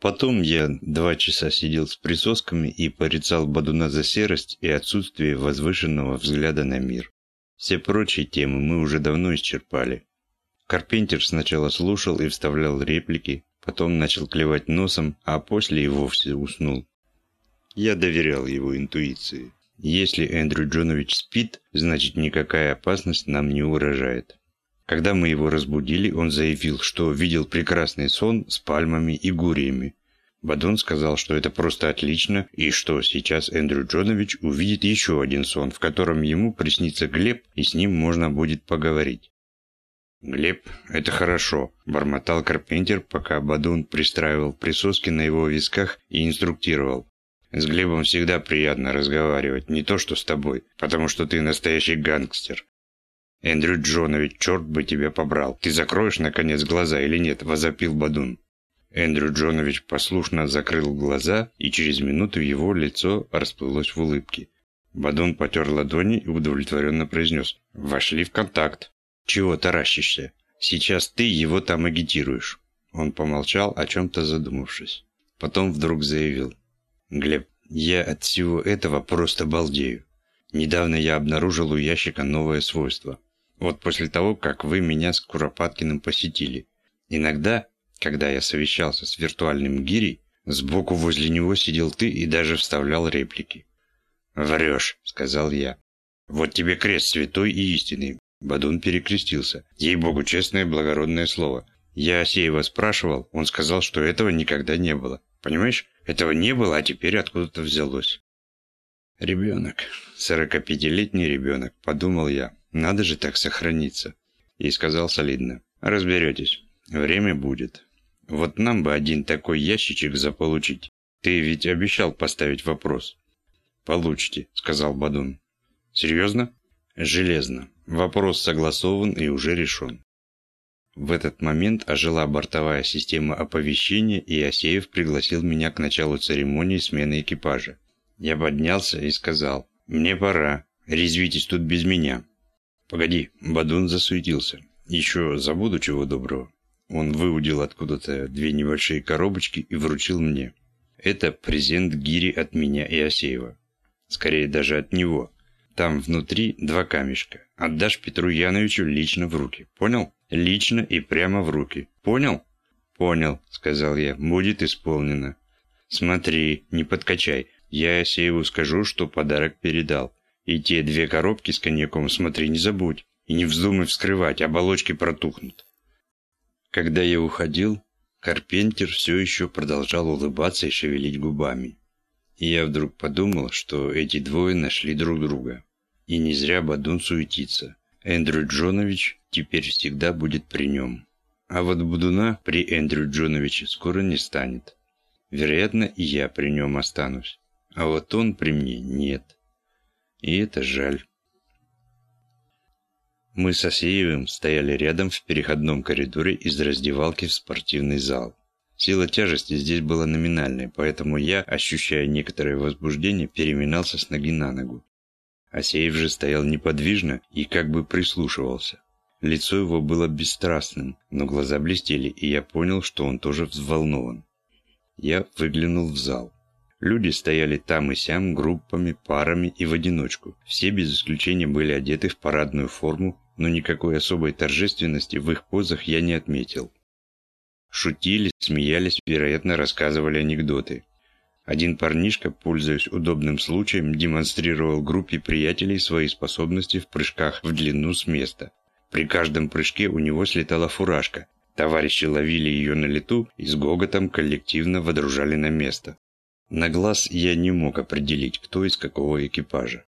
Потом я два часа сидел с присосками и порицал Бадуна за серость и отсутствие возвышенного взгляда на мир. Все прочие темы мы уже давно исчерпали. Карпентер сначала слушал и вставлял реплики, потом начал клевать носом, а после и вовсе уснул. Я доверял его интуиции. Если Эндрю Джонович спит, значит никакая опасность нам не угрожает. Когда мы его разбудили, он заявил, что видел прекрасный сон с пальмами и гуриями. Бадон сказал, что это просто отлично, и что сейчас Эндрю Джонович увидит еще один сон, в котором ему приснится Глеб, и с ним можно будет поговорить. «Глеб, это хорошо», – бормотал Карпентер, пока Бадун пристраивал присоски на его висках и инструктировал. «С Глебом всегда приятно разговаривать, не то что с тобой, потому что ты настоящий гангстер. «Эндрю Джонович, черт бы тебя побрал! Ты закроешь, наконец, глаза или нет?» – возопил Бадун. Эндрю Джонович послушно закрыл глаза, и через минуту его лицо расплылось в улыбке. Бадун потер ладони и удовлетворенно произнес. «Вошли в контакт. Чего таращишься? Сейчас ты его там агитируешь». Он помолчал, о чем-то задумавшись. Потом вдруг заявил. «Глеб, я от всего этого просто балдею. Недавно я обнаружил у ящика новое свойство. Вот после того, как вы меня с Куропаткиным посетили. Иногда, когда я совещался с виртуальным гирей, сбоку возле него сидел ты и даже вставлял реплики. «Врешь», — сказал я. «Вот тебе крест святой и истинный». Бадун перекрестился. Ей-богу, честное благородное слово. Я Асеева спрашивал, он сказал, что этого никогда не было. Понимаешь, этого не было, а теперь откуда-то взялось. Ребенок, сорокапятилетний ребенок, подумал я. Надо же так сохраниться. И сказал солидно. Разберетесь. Время будет. Вот нам бы один такой ящичек заполучить. Ты ведь обещал поставить вопрос. Получите, сказал Бадун. Серьезно? Железно. Вопрос согласован и уже решен. В этот момент ожила бортовая система оповещения, и Асеев пригласил меня к началу церемонии смены экипажа. Я поднялся и сказал, «Мне пора. Резвитесь тут без меня. «Погоди», — Бадун засуетился. «Еще забуду чего доброго». Он выудил откуда-то две небольшие коробочки и вручил мне. «Это презент Гири от меня и Асеева. Скорее даже от него. Там внутри два камешка. Отдашь Петру Яновичу лично в руки. Понял? Лично и прямо в руки. Понял?» «Понял», — сказал я. «Будет исполнено». «Смотри, не подкачай. Я Асееву скажу, что подарок передал. И те две коробки с коньяком смотри, не забудь. И не вздумай вскрывать, оболочки протухнут. Когда я уходил, Карпентер все еще продолжал улыбаться и шевелить губами. И я вдруг подумал, что эти двое нашли друг друга. И не зря Бадун суетится. Эндрю Джонович теперь всегда будет при нем. А вот Будуна при Эндрю Джоновиче скоро не станет. Вероятно, и я при нем останусь. А вот он при мне нет. И это жаль. Мы с Асеевым стояли рядом в переходном коридоре из раздевалки в спортивный зал. Сила тяжести здесь была номинальной, поэтому я, ощущая некоторое возбуждение, переминался с ноги на ногу. Асеев же стоял неподвижно и как бы прислушивался. Лицо его было бесстрастным, но глаза блестели, и я понял, что он тоже взволнован. Я выглянул в зал. Люди стояли там и сям группами, парами и в одиночку. Все без исключения были одеты в парадную форму, но никакой особой торжественности в их позах я не отметил. Шутили, смеялись, вероятно, рассказывали анекдоты. Один парнишка, пользуясь удобным случаем, демонстрировал группе приятелей свои способности в прыжках в длину с места. При каждом прыжке у него слетала фуражка. Товарищи ловили ее на лету и с гоготом коллективно водружали на место. На глаз я не мог определить, кто из какого экипажа.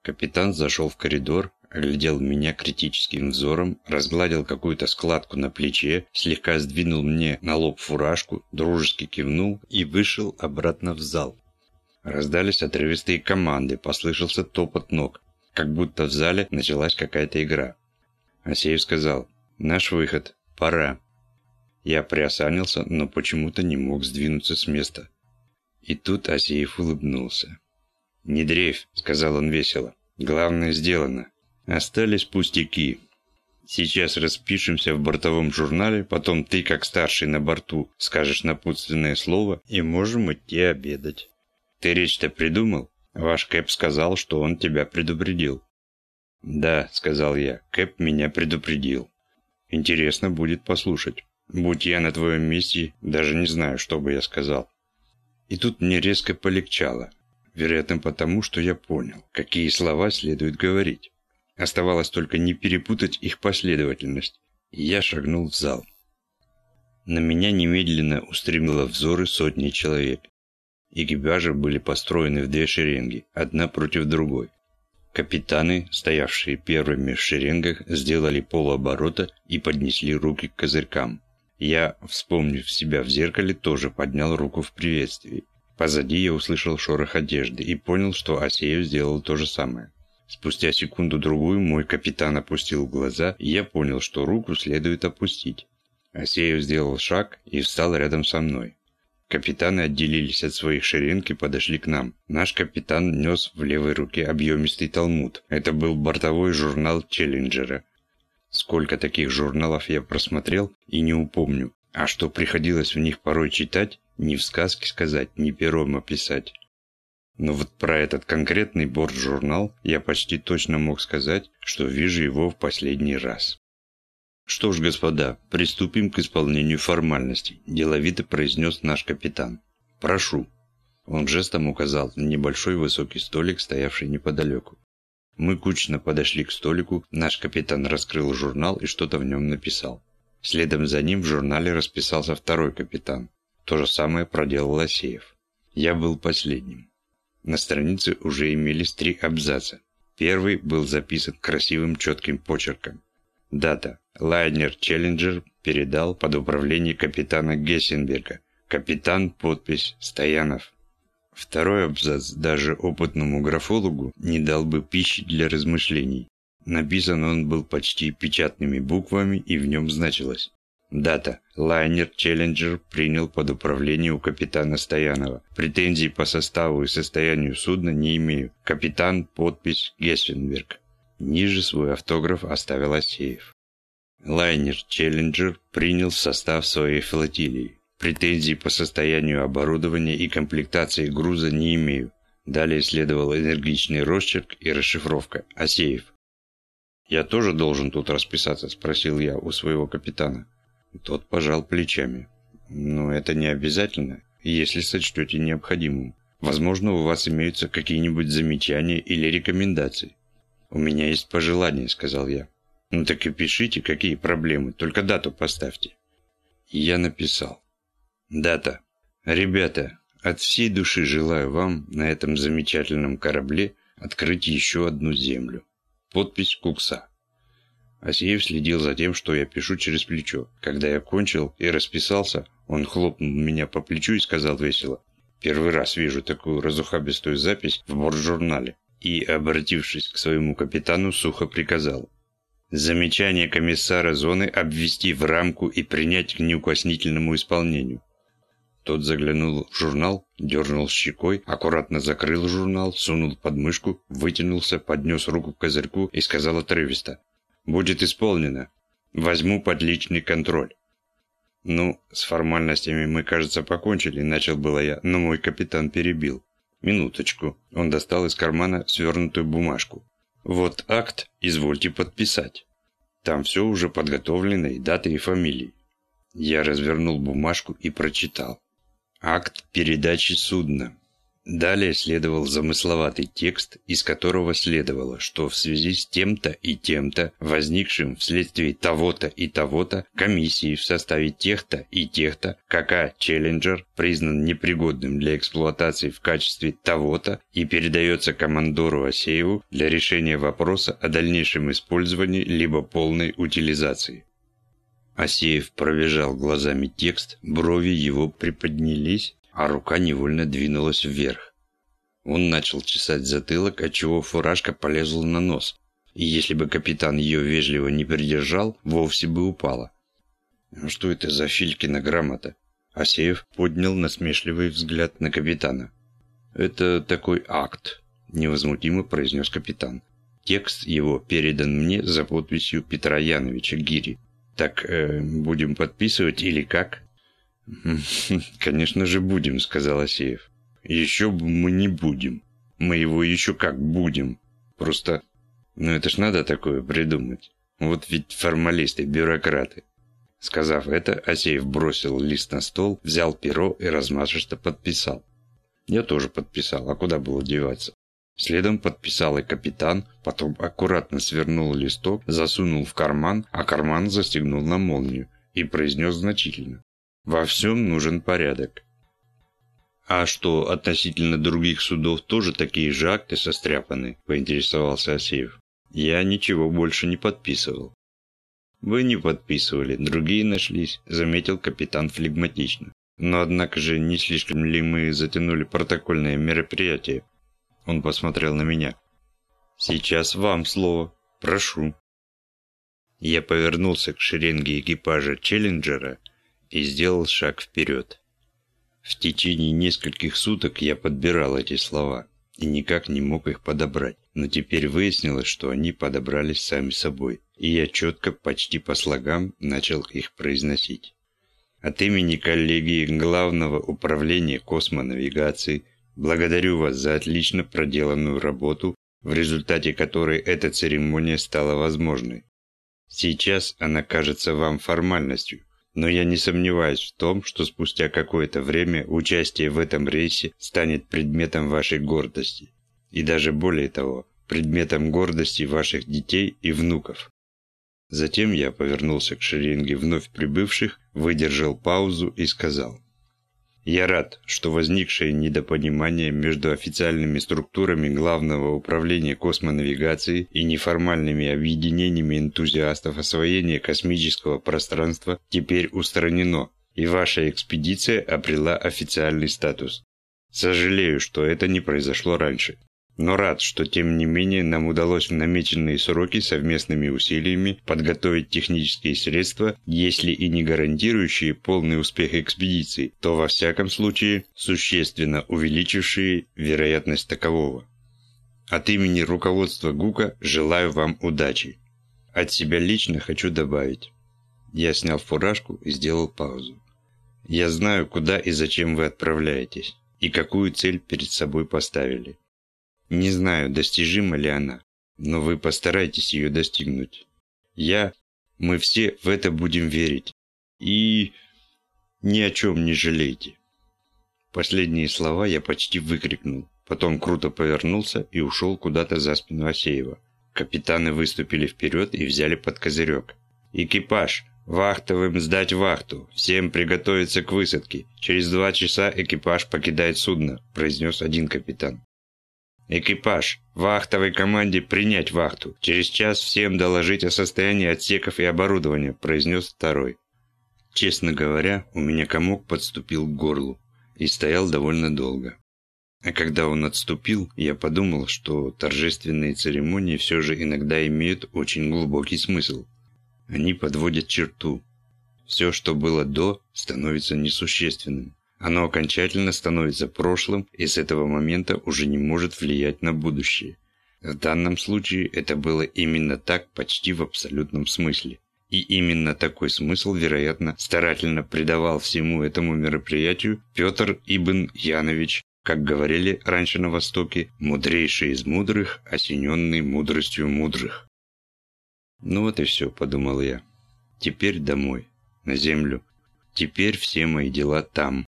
Капитан зашел в коридор, оглядел меня критическим взором, разгладил какую-то складку на плече, слегка сдвинул мне на лоб фуражку, дружески кивнул и вышел обратно в зал. Раздались отрывистые команды, послышался топот ног, как будто в зале началась какая-то игра. Асеев сказал «Наш выход, пора». Я приосанился, но почему-то не мог сдвинуться с места. И тут Асеев улыбнулся. «Не дрейфь», — сказал он весело. «Главное сделано. Остались пустяки». Сейчас распишемся в бортовом журнале, потом ты, как старший на борту, скажешь напутственное слово, и можем идти обедать. Ты речь-то придумал? Ваш Кэп сказал, что он тебя предупредил. Да, сказал я, Кэп меня предупредил. Интересно будет послушать. Будь я на твоем месте, даже не знаю, что бы я сказал. И тут мне резко полегчало. Вероятно, потому, что я понял, какие слова следует говорить. Оставалось только не перепутать их последовательность. И я шагнул в зал. На меня немедленно устремило взоры сотни человек. Экипажи были построены в две шеренги, одна против другой. Капитаны, стоявшие первыми в шеренгах, сделали полуоборота и поднесли руки к козырькам. Я, вспомнив себя в зеркале, тоже поднял руку в приветствии. Позади я услышал шорох одежды и понял, что Асеев сделал то же самое. Спустя секунду-другую мой капитан опустил глаза, и я понял, что руку следует опустить. Асеев сделал шаг и встал рядом со мной. Капитаны отделились от своих шеренг и подошли к нам. Наш капитан нес в левой руке объемистый талмуд. Это был бортовой журнал Челленджера. Сколько таких журналов я просмотрел и не упомню. А что приходилось в них порой читать, ни в сказке сказать, ни пером описать. Но вот про этот конкретный борт-журнал я почти точно мог сказать, что вижу его в последний раз. «Что ж, господа, приступим к исполнению формальностей», – деловито произнес наш капитан. «Прошу». Он жестом указал на небольшой высокий столик, стоявший неподалеку. Мы кучно подошли к столику, наш капитан раскрыл журнал и что-то в нем написал. Следом за ним в журнале расписался второй капитан. То же самое проделал Асеев. Я был последним. На странице уже имелись три абзаца. Первый был записан красивым четким почерком. Дата. Лайнер Челленджер передал под управление капитана Гессенберга. Капитан, подпись, Стоянов. Второй абзац даже опытному графологу не дал бы пищи для размышлений. Написан он был почти печатными буквами и в нем значилось Дата. Лайнер «Челленджер» принял под управление у капитана Стоянова. Претензий по составу и состоянию судна не имею. Капитан, подпись Гессенберг. Ниже свой автограф оставил Асеев. Лайнер «Челленджер» принял состав своей флотилии. Претензий по состоянию оборудования и комплектации груза не имею. Далее следовал энергичный росчерк и расшифровка. Асеев. «Я тоже должен тут расписаться?» – спросил я у своего капитана. Тот пожал плечами. «Но это не обязательно, если сочтете необходимым. Возможно, у вас имеются какие-нибудь замечания или рекомендации». «У меня есть пожелания», — сказал я. «Ну так и пишите, какие проблемы, только дату поставьте». Я написал. «Дата. Ребята, от всей души желаю вам на этом замечательном корабле открыть еще одну землю. Подпись Кукса. Асеев следил за тем, что я пишу через плечо. Когда я кончил и расписался, он хлопнул меня по плечу и сказал весело. «Первый раз вижу такую разухабистую запись в бортжурнале». И, обратившись к своему капитану, сухо приказал. «Замечание комиссара зоны обвести в рамку и принять к неукоснительному исполнению». Тот заглянул в журнал, дернул щекой, аккуратно закрыл журнал, сунул под мышку, вытянулся, поднес руку к козырьку и сказал отрывисто. Будет исполнено. Возьму под личный контроль. Ну, с формальностями мы, кажется, покончили, начал было я, но мой капитан перебил. Минуточку. Он достал из кармана свернутую бумажку. Вот акт, извольте подписать. Там все уже подготовлено, и даты, и фамилии. Я развернул бумажку и прочитал. Акт передачи судна. Далее следовал замысловатый текст, из которого следовало, что в связи с тем-то и тем-то, возникшим вследствие того-то и того-то, комиссии в составе тех-то и тех-то, КК «Челленджер» признан непригодным для эксплуатации в качестве того-то и передается командору Асееву для решения вопроса о дальнейшем использовании либо полной утилизации. Асеев пробежал глазами текст, брови его приподнялись, а рука невольно двинулась вверх. Он начал чесать затылок, отчего фуражка полезла на нос, и если бы капитан ее вежливо не придержал, вовсе бы упала. «Ну «Что это за Филькина грамота?» Асеев поднял насмешливый взгляд на капитана. «Это такой акт», – невозмутимо произнес капитан. Текст его передан мне за подписью Петра Яновича Гири. Так э, будем подписывать или как? «Конечно же будем», — сказал Асеев. «Еще мы не будем. Мы его еще как будем. Просто, ну это ж надо такое придумать. Вот ведь формалисты, бюрократы». Сказав это, Асеев бросил лист на стол, взял перо и размашисто подписал. Я тоже подписал, а куда было деваться? Следом подписал и капитан, потом аккуратно свернул листок, засунул в карман, а карман застегнул на молнию и произнес значительно. Во всем нужен порядок. А что, относительно других судов тоже такие же акты состряпаны, поинтересовался Асеев. Я ничего больше не подписывал. Вы не подписывали, другие нашлись, заметил капитан флегматично. Но однако же не слишком ли мы затянули протокольное мероприятие? Он посмотрел на меня. Сейчас вам слово. Прошу. Я повернулся к шеренге экипажа Челленджера и сделал шаг вперед. В течение нескольких суток я подбирал эти слова и никак не мог их подобрать, но теперь выяснилось, что они подобрались сами собой, и я четко, почти по слогам, начал их произносить. От имени коллегии Главного управления космонавигации благодарю вас за отлично проделанную работу, в результате которой эта церемония стала возможной. Сейчас она кажется вам формальностью, но я не сомневаюсь в том, что спустя какое-то время участие в этом рейсе станет предметом вашей гордости. И даже более того, предметом гордости ваших детей и внуков. Затем я повернулся к шеренге вновь прибывших, выдержал паузу и сказал – я рад, что возникшее недопонимание между официальными структурами Главного управления космонавигации и неформальными объединениями энтузиастов освоения космического пространства теперь устранено, и ваша экспедиция обрела официальный статус. Сожалею, что это не произошло раньше но рад, что тем не менее нам удалось в намеченные сроки совместными усилиями подготовить технические средства, если и не гарантирующие полный успех экспедиции, то во всяком случае существенно увеличившие вероятность такового. От имени руководства ГУКа желаю вам удачи. От себя лично хочу добавить. Я снял фуражку и сделал паузу. Я знаю, куда и зачем вы отправляетесь, и какую цель перед собой поставили. Не знаю, достижима ли она, но вы постарайтесь ее достигнуть. Я, мы все в это будем верить. И ни о чем не жалейте. Последние слова я почти выкрикнул, потом круто повернулся и ушел куда-то за спину Асеева. Капитаны выступили вперед и взяли под козырек. «Экипаж! Вахтовым сдать вахту! Всем приготовиться к высадке! Через два часа экипаж покидает судно», – произнес один капитан. Экипаж, вахтовой команде принять вахту. Через час всем доложить о состоянии отсеков и оборудования», – произнес второй. Честно говоря, у меня комок подступил к горлу и стоял довольно долго. А когда он отступил, я подумал, что торжественные церемонии все же иногда имеют очень глубокий смысл. Они подводят черту. Все, что было до, становится несущественным. Оно окончательно становится прошлым и с этого момента уже не может влиять на будущее. В данном случае это было именно так почти в абсолютном смысле. И именно такой смысл, вероятно, старательно придавал всему этому мероприятию Петр Ибн Янович, как говорили раньше на Востоке, мудрейший из мудрых, осененный мудростью мудрых. «Ну вот и все», — подумал я. «Теперь домой, на землю. Теперь все мои дела там,